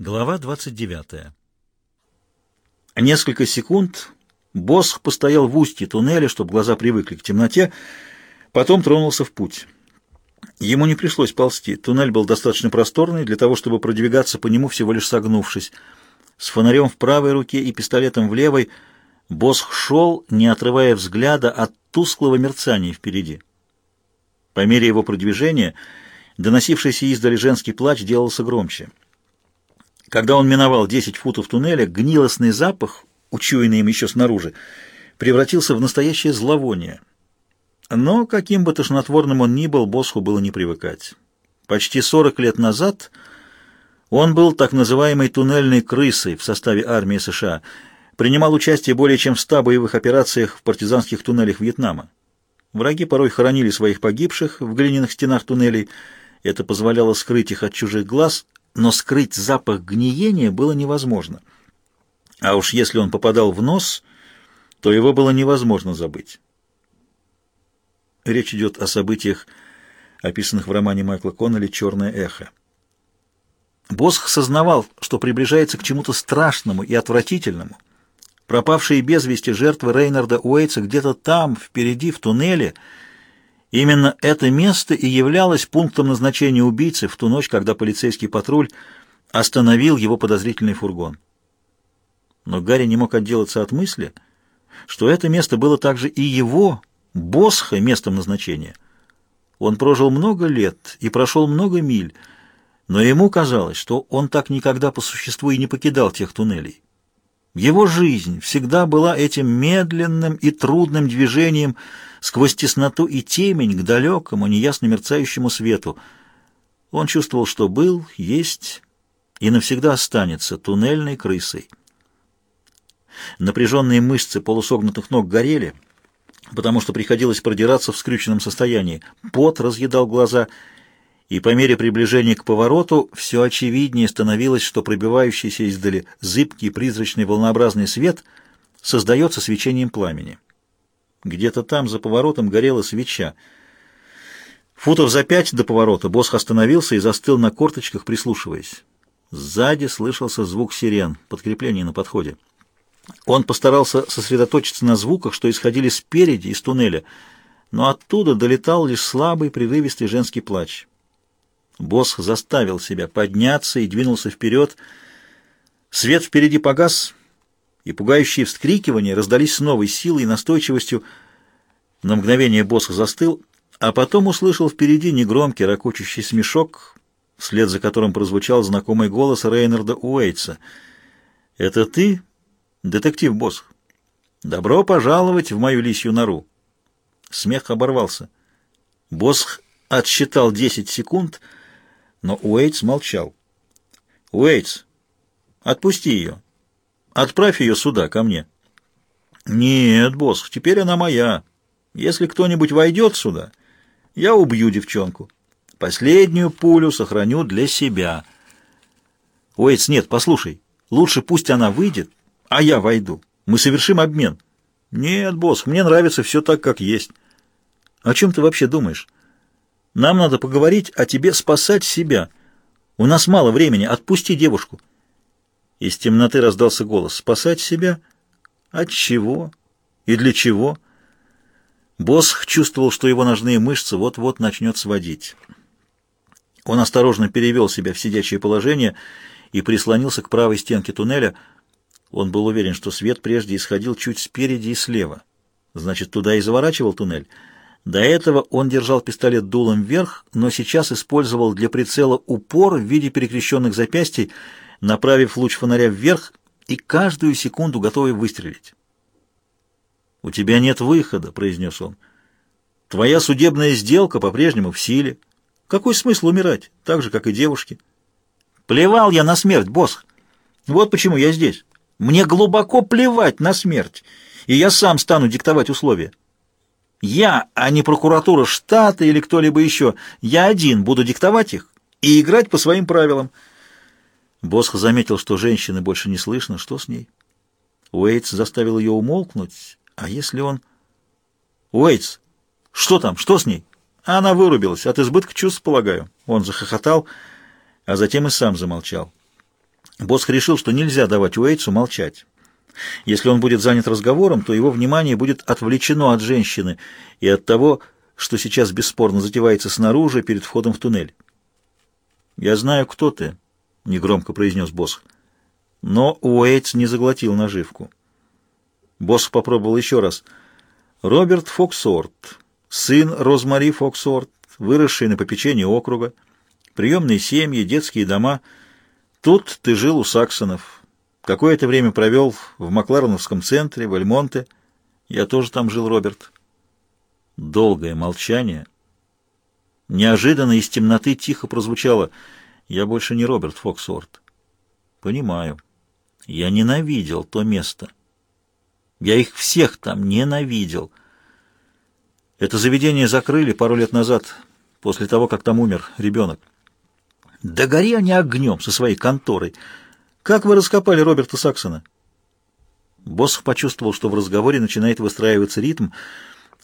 Глава 29. Несколько секунд Босх постоял в устье туннеля, чтобы глаза привыкли к темноте, потом тронулся в путь. Ему не пришлось ползти. Туннель был достаточно просторный для того, чтобы продвигаться по нему, всего лишь согнувшись. С фонарем в правой руке и пистолетом в левой Босх шел, не отрывая взгляда от тусклого мерцания впереди. По мере его продвижения доносившийся издали женский плач делался громче. Когда он миновал 10 футов туннеля, гнилостный запах, учуянный им еще снаружи, превратился в настоящее зловоние. Но, каким бы тошнотворным он ни был, Босху было не привыкать. Почти 40 лет назад он был так называемой туннельной крысой в составе армии США, принимал участие более чем в 100 боевых операциях в партизанских туннелях Вьетнама. Враги порой хоронили своих погибших в глиняных стенах туннелей, это позволяло скрыть их от чужих глаз, но скрыть запах гниения было невозможно. А уж если он попадал в нос, то его было невозможно забыть. Речь идет о событиях, описанных в романе Майкла Коннелли «Черное эхо». Босх сознавал, что приближается к чему-то страшному и отвратительному. Пропавшие без вести жертвы Рейнарда Уэйтса где-то там, впереди, в туннеле — Именно это место и являлось пунктом назначения убийцы в ту ночь, когда полицейский патруль остановил его подозрительный фургон. Но Гарри не мог отделаться от мысли, что это место было также и его, Босха, местом назначения. Он прожил много лет и прошел много миль, но ему казалось, что он так никогда по существу и не покидал тех туннелей. Его жизнь всегда была этим медленным и трудным движением сквозь тесноту и темень к далекому, неясно мерцающему свету. Он чувствовал, что был, есть и навсегда останется туннельной крысой. Напряженные мышцы полусогнутых ног горели, потому что приходилось продираться в скрюченном состоянии. Пот разъедал глаза — и по мере приближения к повороту все очевиднее становилось, что пробивающийся издали зыбкий призрачный волнообразный свет создается свечением пламени. Где-то там, за поворотом, горела свеча. Футов за пять до поворота Босх остановился и застыл на корточках, прислушиваясь. Сзади слышался звук сирен, подкрепление на подходе. Он постарался сосредоточиться на звуках, что исходили спереди, из туннеля, но оттуда долетал лишь слабый, прерывистый женский плач. Босх заставил себя подняться и двинулся вперед. Свет впереди погас, и пугающие вскрикивания раздались с новой силой и настойчивостью. На мгновение Босх застыл, а потом услышал впереди негромкий ракочущий смешок, вслед за которым прозвучал знакомый голос Рейнарда Уэйтса. «Это ты, детектив Босх? Добро пожаловать в мою лисью нору!» Смех оборвался. Босх отсчитал десять секунд — но Уэйтс молчал. «Уэйтс, отпусти ее. Отправь ее сюда, ко мне». «Нет, босс, теперь она моя. Если кто-нибудь войдет сюда, я убью девчонку. Последнюю пулю сохраню для себя». «Уэйтс, нет, послушай, лучше пусть она выйдет, а я войду. Мы совершим обмен». «Нет, босс, мне нравится все так, как есть». «О чем ты вообще думаешь?» Нам надо поговорить, а тебе спасать себя. У нас мало времени, отпусти девушку. Из темноты раздался голос. Спасать себя? От чего? И для чего? Босх чувствовал, что его ножные мышцы вот-вот начнет сводить. Он осторожно перевел себя в сидячее положение и прислонился к правой стенке туннеля. Он был уверен, что свет прежде исходил чуть спереди и слева. Значит, туда и заворачивал туннель. До этого он держал пистолет дулом вверх, но сейчас использовал для прицела упор в виде перекрещенных запястий, направив луч фонаря вверх и каждую секунду готовый выстрелить. «У тебя нет выхода», — произнес он. «Твоя судебная сделка по-прежнему в силе. Какой смысл умирать, так же, как и девушки?» «Плевал я на смерть, босс. Вот почему я здесь. Мне глубоко плевать на смерть, и я сам стану диктовать условия». Я, а не прокуратура штата или кто-либо еще. Я один буду диктовать их и играть по своим правилам. Босх заметил, что женщины больше не слышно. Что с ней? Уэйтс заставил ее умолкнуть. А если он... Уэйтс, что там? Что с ней? Она вырубилась. От избытка чувств, полагаю. Он захохотал, а затем и сам замолчал. Босх решил, что нельзя давать Уэйтсу молчать. Если он будет занят разговором, то его внимание будет отвлечено от женщины и от того, что сейчас бесспорно затевается снаружи, перед входом в туннель. «Я знаю, кто ты», — негромко произнес Босх. Но Уэйтс не заглотил наживку. Босх попробовал еще раз. «Роберт Фоксорт, сын Розмари Фоксорт, выросший на попечении округа, приемные семьи, детские дома. Тут ты жил у Саксонов. Какое-то время провел в Маклареновском центре, в Эльмонте. Я тоже там жил, Роберт». Долгое молчание. Неожиданно из темноты тихо прозвучало «Я больше не Роберт Фоксорт». «Понимаю. Я ненавидел то место. Я их всех там ненавидел. Это заведение закрыли пару лет назад, после того, как там умер ребенок. Да гори они огнем со своей конторой. Как вы раскопали Роберта Саксона?» Босх почувствовал, что в разговоре начинает выстраиваться ритм,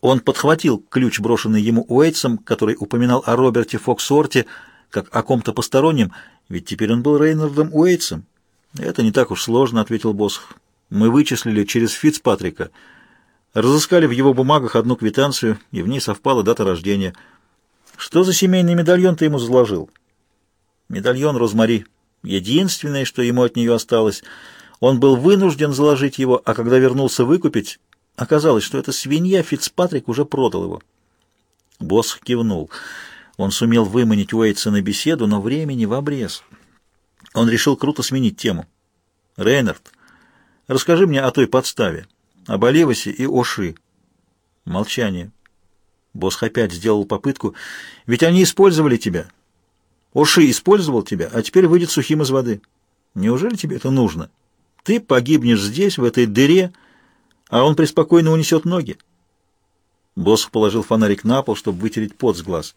он подхватил ключ, брошенный ему Уэйтсом, который упоминал о Роберте Фоксорте, как о ком-то постороннем, ведь теперь он был Рейнардом Уэйтсом. «Это не так уж сложно», — ответил Босх. «Мы вычислили через Фицпатрика, разыскали в его бумагах одну квитанцию, и в ней совпала дата рождения. Что за семейный медальон ты ему заложил?» «Медальон Розмари. Единственное, что ему от нее осталось. Он был вынужден заложить его, а когда вернулся выкупить, Оказалось, что эта свинья Фицпатрик уже продал его. Босс кивнул. Он сумел выманить Уэйтса на беседу, но времени в обрез. Он решил круто сменить тему. «Рейнард, расскажи мне о той подставе, об Оливасе и Оши». Молчание. Босс опять сделал попытку. «Ведь они использовали тебя. Оши использовал тебя, а теперь выйдет сухим из воды. Неужели тебе это нужно? Ты погибнешь здесь, в этой дыре, — а он преспокойно унесет ноги. Босх положил фонарик на пол, чтобы вытереть пот с глаз.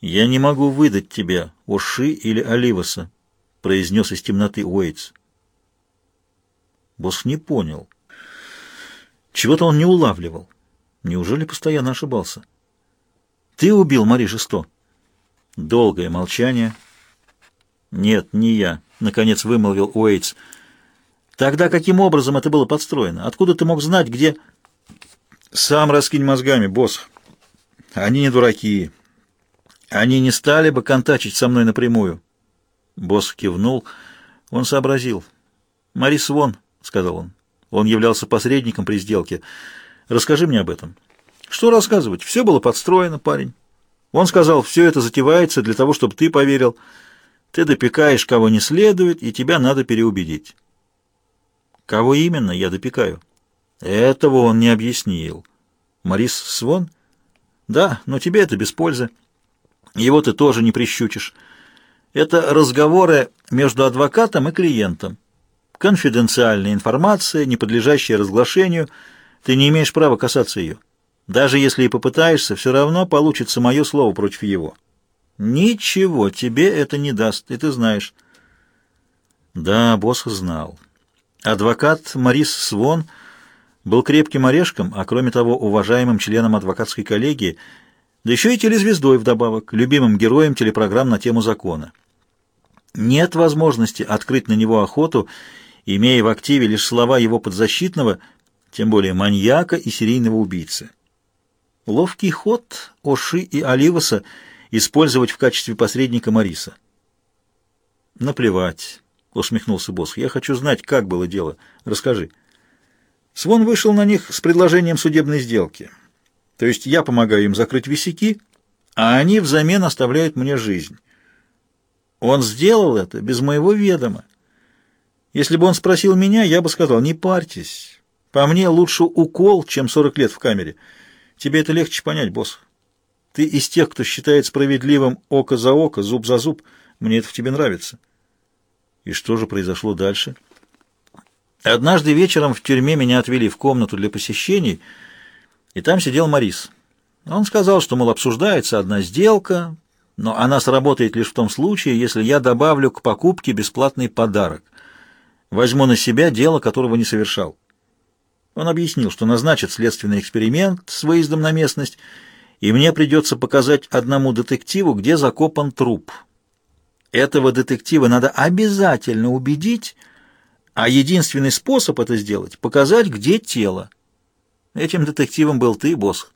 «Я не могу выдать тебя, Оши или Оливаса», — произнес из темноты Уэйтс. Босх не понял. Чего-то он не улавливал. Неужели постоянно ошибался? «Ты убил Мари Жесто?» Долгое молчание. «Нет, не я», — наконец вымолвил Уэйтс. Тогда каким образом это было подстроено? Откуда ты мог знать, где... Сам раскинь мозгами, босс. Они не дураки. Они не стали бы контачить со мной напрямую. Босс кивнул. Он сообразил. «Марис Вон», — сказал он. Он являлся посредником при сделке. «Расскажи мне об этом». «Что рассказывать? Все было подстроено, парень». Он сказал, все это затевается для того, чтобы ты поверил. Ты допекаешь, кого не следует, и тебя надо переубедить. Кого именно я допекаю? Этого он не объяснил. Марис Свон? Да, но тебе это без пользы. Его ты тоже не прищучишь. Это разговоры между адвокатом и клиентом. Конфиденциальная информация, не подлежащая разглашению. Ты не имеешь права касаться ее. Даже если и попытаешься, все равно получится мое слово против его. Ничего тебе это не даст, и ты знаешь. Да, босс знал. Адвокат Марис Свон был крепким орешком, а кроме того уважаемым членом адвокатской коллегии, да еще и телезвездой вдобавок, любимым героем телепрограмм на тему закона. Нет возможности открыть на него охоту, имея в активе лишь слова его подзащитного, тем более маньяка и серийного убийцы. Ловкий ход Оши и Оливаса использовать в качестве посредника Мариса. Наплевать. — усмехнулся босс. «Я хочу знать, как было дело. Расскажи». Свон вышел на них с предложением судебной сделки. То есть я помогаю им закрыть висяки, а они взамен оставляют мне жизнь. Он сделал это без моего ведома. Если бы он спросил меня, я бы сказал, не парьтесь. По мне лучше укол, чем 40 лет в камере. Тебе это легче понять, босс. Ты из тех, кто считает справедливым око за око, зуб за зуб. Мне это в тебе нравится. И что же произошло дальше? Однажды вечером в тюрьме меня отвели в комнату для посещений, и там сидел Морис. Он сказал, что, мол, обсуждается одна сделка, но она сработает лишь в том случае, если я добавлю к покупке бесплатный подарок. Возьму на себя дело, которого не совершал. Он объяснил, что назначит следственный эксперимент с выездом на местность, и мне придется показать одному детективу, где закопан труп. Этого детектива надо обязательно убедить, а единственный способ это сделать — показать, где тело. Этим детективом был ты, босс.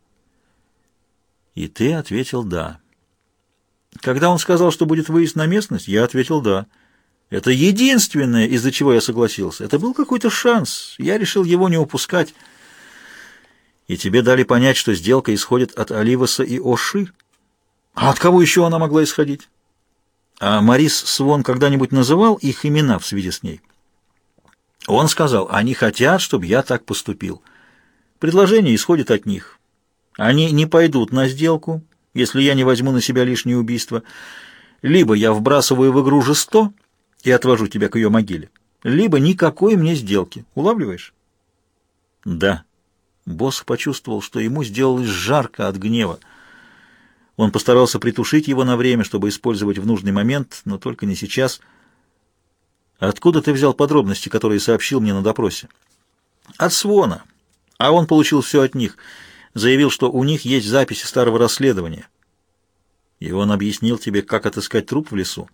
И ты ответил «да». Когда он сказал, что будет выезд на местность, я ответил «да». Это единственное, из-за чего я согласился. Это был какой-то шанс. Я решил его не упускать. И тебе дали понять, что сделка исходит от Оливаса и Оши? А от кого еще она могла исходить? А Марис Свон когда-нибудь называл их имена в связи с ней? Он сказал, они хотят, чтобы я так поступил. Предложение исходит от них. Они не пойдут на сделку, если я не возьму на себя лишнее убийство. Либо я вбрасываю в игру жесто и отвожу тебя к ее могиле, либо никакой мне сделки. Улавливаешь? Да. Босс почувствовал, что ему сделалось жарко от гнева. Он постарался притушить его на время, чтобы использовать в нужный момент, но только не сейчас. «Откуда ты взял подробности, которые сообщил мне на допросе?» «От Свона. А он получил все от них. Заявил, что у них есть записи старого расследования». «И он объяснил тебе, как отыскать труп в лесу?»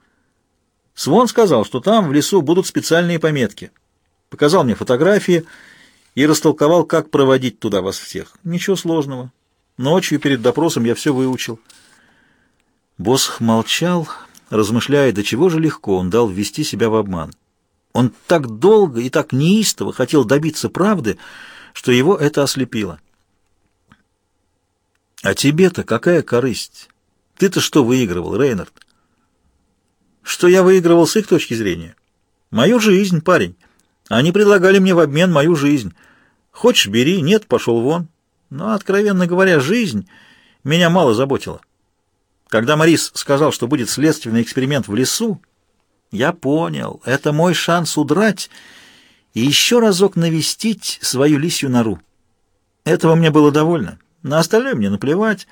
«Свон сказал, что там, в лесу, будут специальные пометки. Показал мне фотографии и растолковал, как проводить туда вас всех. Ничего сложного. Ночью перед допросом я все выучил». Босх молчал, размышляя, до чего же легко он дал ввести себя в обман. Он так долго и так неистово хотел добиться правды, что его это ослепило. «А тебе-то какая корысть? Ты-то что выигрывал, Рейнард?» «Что я выигрывал с их точки зрения?» «Мою жизнь, парень. Они предлагали мне в обмен мою жизнь. Хочешь, бери, нет, пошел вон. Но, откровенно говоря, жизнь меня мало заботила». Когда Морис сказал, что будет следственный эксперимент в лесу, я понял, это мой шанс удрать и еще разок навестить свою лисью нору. Этого мне было довольно. На остальное мне наплевать.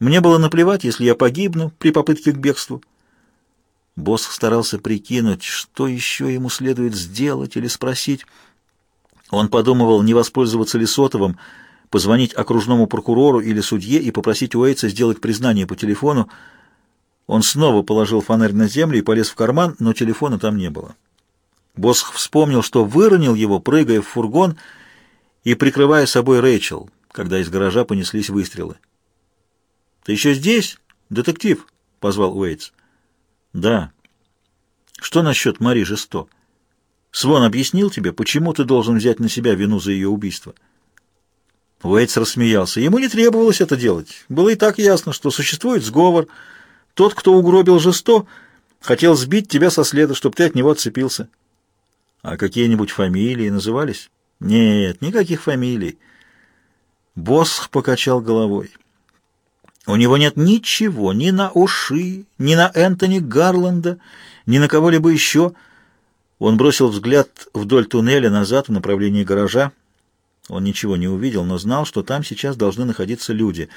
Мне было наплевать, если я погибну при попытке к бегству. Босс старался прикинуть, что еще ему следует сделать или спросить. Он подумывал, не воспользоваться ли сотовым, позвонить окружному прокурору или судье и попросить Уэйтса сделать признание по телефону. Он снова положил фонарь на землю и полез в карман, но телефона там не было. Босх вспомнил, что выронил его, прыгая в фургон и прикрывая собой Рэйчел, когда из гаража понеслись выстрелы. «Ты еще здесь, детектив?» — позвал Уэйтс. «Да». «Что насчет Мари Жесто? Свон объяснил тебе, почему ты должен взять на себя вину за ее убийство?» Уэйтс рассмеялся. Ему не требовалось это делать. Было и так ясно, что существует сговор. Тот, кто угробил Жесто, хотел сбить тебя со следа, чтобы ты от него отцепился. А какие-нибудь фамилии назывались? Нет, никаких фамилий. Босх покачал головой. У него нет ничего ни на Уши, ни на Энтони Гарланда, ни на кого-либо еще. Он бросил взгляд вдоль туннеля назад в направлении гаража. Он ничего не увидел, но знал, что там сейчас должны находиться люди.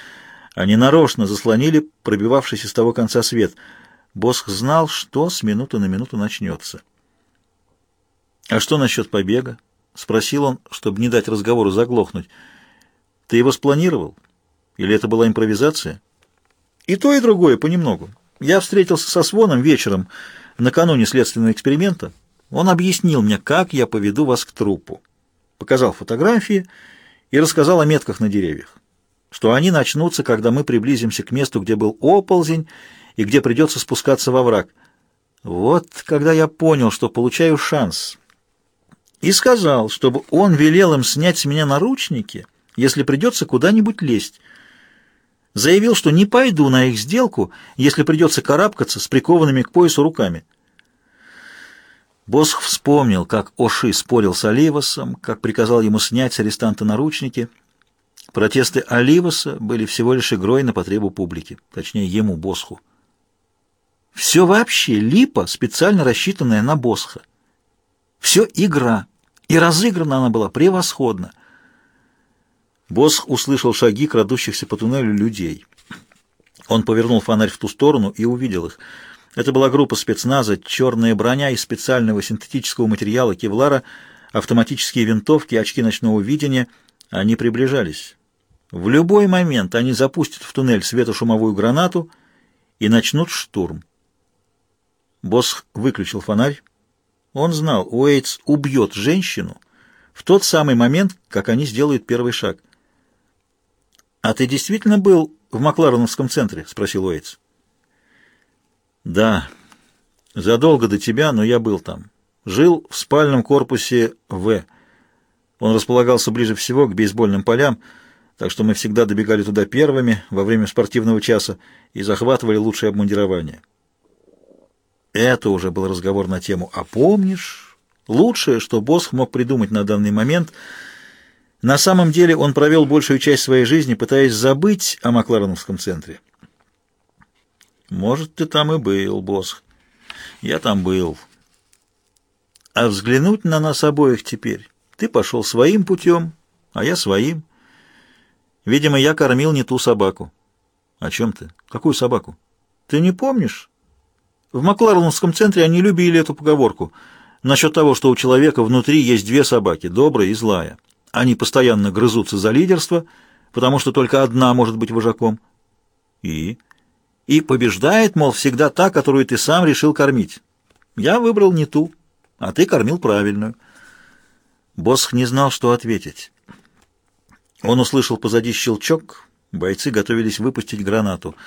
Они нарочно заслонили пробивавшийся с того конца свет. Босх знал, что с минуты на минуту начнется. «А что насчет побега?» — спросил он, чтобы не дать разговору заглохнуть. «Ты его спланировал? Или это была импровизация?» «И то, и другое, понемногу. Я встретился со Своном вечером, накануне следственного эксперимента. Он объяснил мне, как я поведу вас к трупу показал фотографии и рассказал о метках на деревьях, что они начнутся, когда мы приблизимся к месту, где был оползень и где придется спускаться во враг. Вот когда я понял, что получаю шанс, и сказал, чтобы он велел им снять с меня наручники, если придется куда-нибудь лезть. Заявил, что не пойду на их сделку, если придется карабкаться с прикованными к поясу руками. Босх вспомнил, как Оши спорил с Оливасом, как приказал ему снять с арестанта наручники. Протесты Оливаса были всего лишь игрой на потребу публики, точнее, ему, Босху. Все вообще липа, специально рассчитанная на Босха. Все игра, и разыграна она была превосходно. Босх услышал шаги крадущихся по туннелю людей. Он повернул фонарь в ту сторону и увидел их — это была группа спецназа, черная броня из специального синтетического материала кевлара, автоматические винтовки, очки ночного видения. Они приближались. В любой момент они запустят в туннель светошумовую гранату и начнут штурм. Босс выключил фонарь. Он знал, Уэйтс убьет женщину в тот самый момент, как они сделают первый шаг. «А ты действительно был в Маклареновском центре?» — спросил Уэйтс. «Да, задолго до тебя, но я был там. Жил в спальном корпусе В. Он располагался ближе всего к бейсбольным полям, так что мы всегда добегали туда первыми во время спортивного часа и захватывали лучшее обмундирование. Это уже был разговор на тему «А помнишь?» Лучшее, что Босх мог придумать на данный момент. На самом деле он провел большую часть своей жизни, пытаясь забыть о Маклареновском центре. «Может, ты там и был, Босх. Я там был. А взглянуть на нас обоих теперь. Ты пошел своим путем, а я своим. Видимо, я кормил не ту собаку. О чем ты? Какую собаку? Ты не помнишь? В Маклареновском центре они любили эту поговорку насчет того, что у человека внутри есть две собаки, добрая и злая. Они постоянно грызутся за лидерство, потому что только одна может быть вожаком. И? И побеждает, мол, всегда та, которую ты сам решил кормить. Я выбрал не ту, а ты кормил правильную. Босх не знал, что ответить. Он услышал позади щелчок, бойцы готовились выпустить гранату —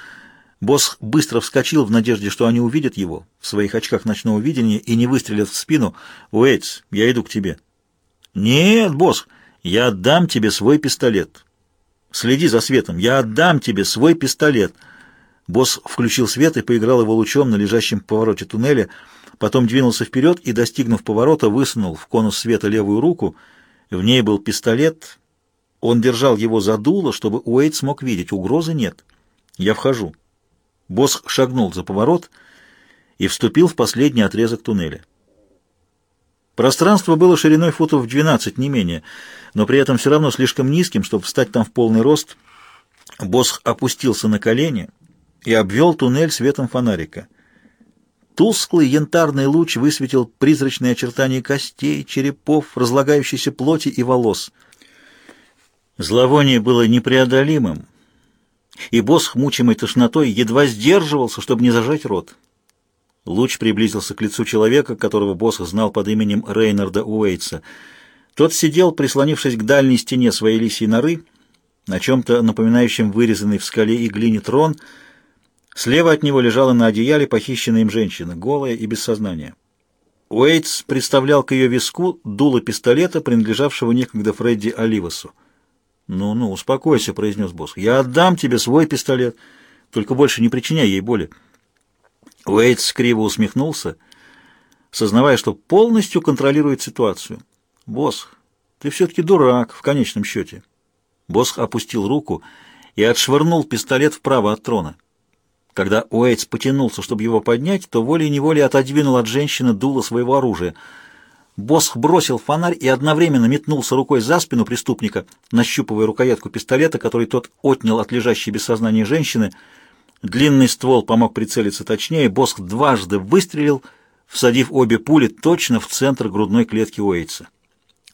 Босс быстро вскочил в надежде, что они увидят его в своих очках ночного видения и не выстрелят в спину. «Уэйтс, я иду к тебе». «Нет, босс, я отдам тебе свой пистолет». «Следи за светом, я отдам тебе свой пистолет». Босс включил свет и поиграл его лучом на лежащем повороте туннеля, потом двинулся вперед и, достигнув поворота, высунул в конус света левую руку. В ней был пистолет. Он держал его за дуло, чтобы Уэйт смог видеть. Угрозы нет. «Я вхожу». Босс шагнул за поворот и вступил в последний отрезок туннеля. Пространство было шириной футов в 12, не менее, но при этом все равно слишком низким, чтобы встать там в полный рост. Босс опустился на колени и обвел туннель светом фонарика. Тусклый янтарный луч высветил призрачные очертания костей, черепов, разлагающейся плоти и волос. Зловоние было непреодолимым, и босс, мучимый тошнотой, едва сдерживался, чтобы не зажать рот. Луч приблизился к лицу человека, которого босс знал под именем Рейнарда Уэйтса. Тот сидел, прислонившись к дальней стене своей лисьей норы, на чем-то напоминающем вырезанный в скале и глине трон. Слева от него лежала на одеяле похищенная им женщина, голая и без сознания. Уэйтс представлял к ее виску дуло пистолета, принадлежавшего некогда Фредди Оливасу. «Ну-ну, успокойся», — произнес босс. «Я отдам тебе свой пистолет, только больше не причиняй ей боли». Уэйтс криво усмехнулся, сознавая, что полностью контролирует ситуацию. «Босс, ты все-таки дурак в конечном счете». Босс опустил руку и отшвырнул пистолет вправо от трона. Когда Уэйтс потянулся, чтобы его поднять, то волей-неволей отодвинул от женщины дуло своего оружия — Босх бросил фонарь и одновременно метнулся рукой за спину преступника, нащупывая рукоятку пистолета, который тот отнял от лежащей без сознания женщины. Длинный ствол помог прицелиться точнее. Босх дважды выстрелил, всадив обе пули точно в центр грудной клетки Уэйтса.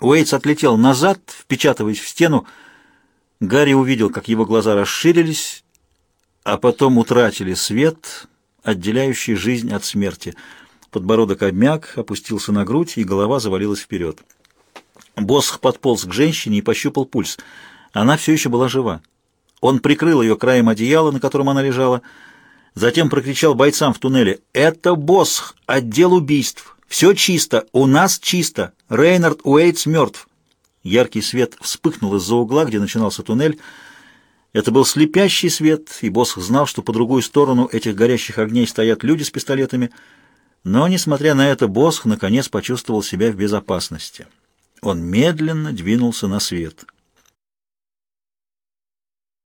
Уэйтс отлетел назад, впечатываясь в стену. Гарри увидел, как его глаза расширились, а потом утратили свет, отделяющий жизнь от смерти — Подбородок обмяк, опустился на грудь, и голова завалилась вперед. Босх подполз к женщине и пощупал пульс. Она все еще была жива. Он прикрыл ее краем одеяла, на котором она лежала, затем прокричал бойцам в туннеле «Это Босх! Отдел убийств! Все чисто! У нас чисто! Рейнард Уэйтс мертв!» Яркий свет вспыхнул из-за угла, где начинался туннель. Это был слепящий свет, и Босх знал, что по другую сторону этих горящих огней стоят люди с пистолетами — но, несмотря на это, Босх наконец почувствовал себя в безопасности. Он медленно двинулся на свет —